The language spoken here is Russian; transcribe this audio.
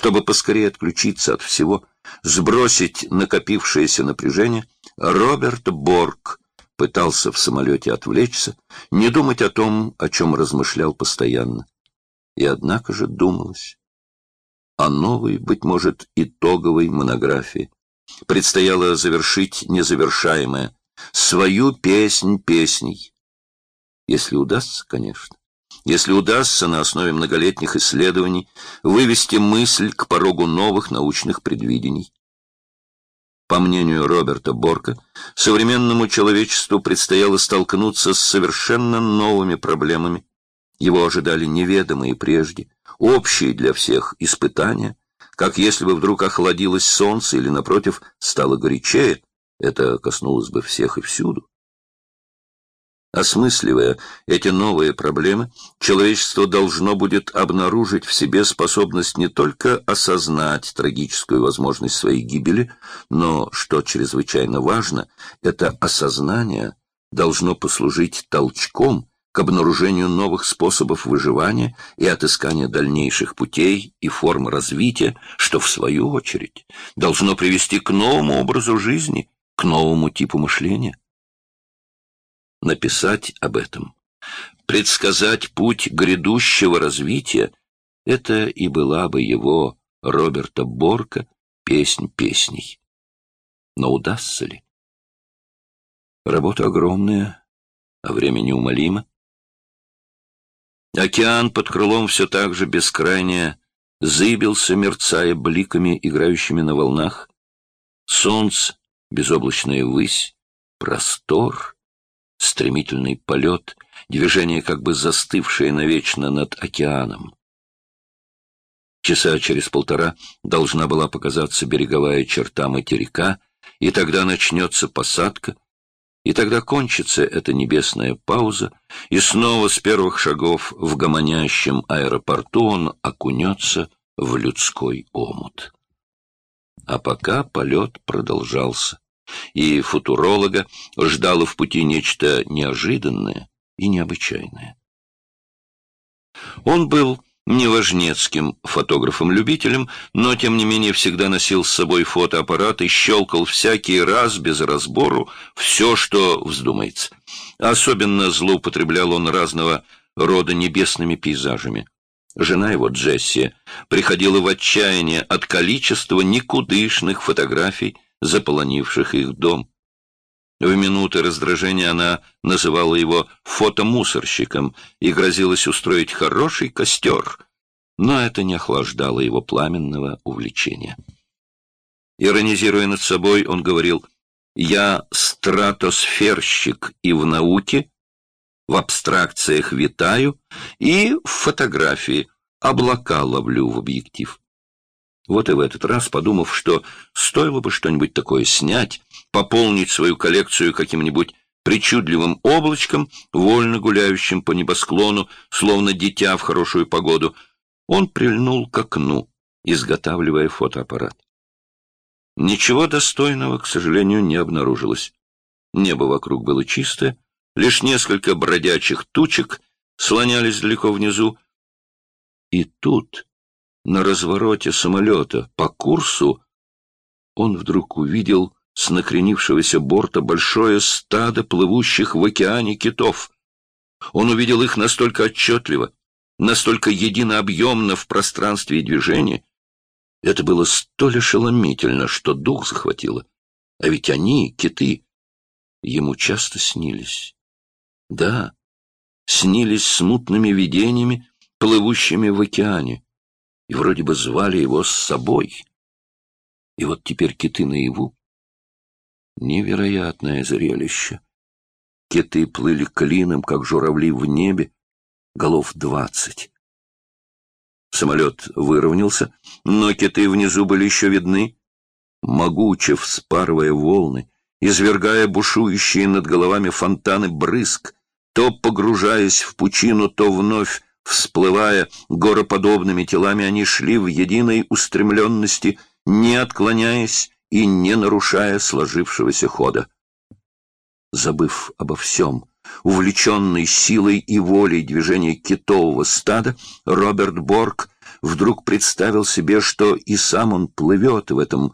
чтобы поскорее отключиться от всего, сбросить накопившееся напряжение, Роберт Борг пытался в самолете отвлечься, не думать о том, о чем размышлял постоянно. И однако же думалось о новой, быть может, итоговой монографии. Предстояло завершить незавершаемое, свою песнь песней. Если удастся, конечно. Если удастся на основе многолетних исследований вывести мысль к порогу новых научных предвидений. По мнению Роберта Борка, современному человечеству предстояло столкнуться с совершенно новыми проблемами. Его ожидали неведомые прежде, общие для всех испытания, как если бы вдруг охладилось солнце или, напротив, стало горячее, это коснулось бы всех и всюду. Осмысливая эти новые проблемы, человечество должно будет обнаружить в себе способность не только осознать трагическую возможность своей гибели, но, что чрезвычайно важно, это осознание должно послужить толчком к обнаружению новых способов выживания и отыскания дальнейших путей и форм развития, что, в свою очередь, должно привести к новому образу жизни, к новому типу мышления написать об этом. Предсказать путь грядущего развития — это и была бы его, Роберта Борка, песнь песней. Но удастся ли? Работа огромная, а время неумолимо. Океан под крылом все так же бескрайне зыбился, мерцая бликами, играющими на волнах. Солнце, безоблачная высь, простор — стремительный полет, движение как бы застывшее навечно над океаном. Часа через полтора должна была показаться береговая черта материка, и тогда начнется посадка, и тогда кончится эта небесная пауза, и снова с первых шагов в гомонящем аэропорту он окунется в людской омут. А пока полет продолжался и футуролога ждало в пути нечто неожиданное и необычайное. Он был неважнецким фотографом-любителем, но, тем не менее, всегда носил с собой фотоаппарат и щелкал всякий раз без разбору все, что вздумается. Особенно злоупотреблял он разного рода небесными пейзажами. Жена его, Джесси, приходила в отчаяние от количества никудышных фотографий, заполонивших их дом. В минуты раздражения она называла его фотомусорщиком и грозилась устроить хороший костер, но это не охлаждало его пламенного увлечения. Иронизируя над собой, он говорил, «Я стратосферщик и в науке, в абстракциях витаю, и в фотографии облака ловлю в объектив». Вот и в этот раз, подумав, что стоило бы что-нибудь такое снять, пополнить свою коллекцию каким-нибудь причудливым облачком, вольно гуляющим по небосклону, словно дитя в хорошую погоду, он прильнул к окну, изготавливая фотоаппарат. Ничего достойного, к сожалению, не обнаружилось. Небо вокруг было чистое, лишь несколько бродячих тучек слонялись далеко внизу. И тут на развороте самолета по курсу, он вдруг увидел с накренившегося борта большое стадо плывущих в океане китов. Он увидел их настолько отчетливо, настолько единообъемно в пространстве и движении. Это было столь ошеломительно, что дух захватило. А ведь они, киты, ему часто снились. Да, снились смутными видениями, плывущими в океане и вроде бы звали его с собой. И вот теперь киты наяву. Невероятное зрелище. Киты плыли клином, как журавли в небе, голов двадцать. Самолет выровнялся, но киты внизу были еще видны. Могуче вспарывая волны, извергая бушующие над головами фонтаны брызг, то погружаясь в пучину, то вновь Всплывая гороподобными телами, они шли в единой устремленности, не отклоняясь и не нарушая сложившегося хода. Забыв обо всем, увлеченный силой и волей движения китового стада, Роберт Борг вдруг представил себе, что и сам он плывет в этом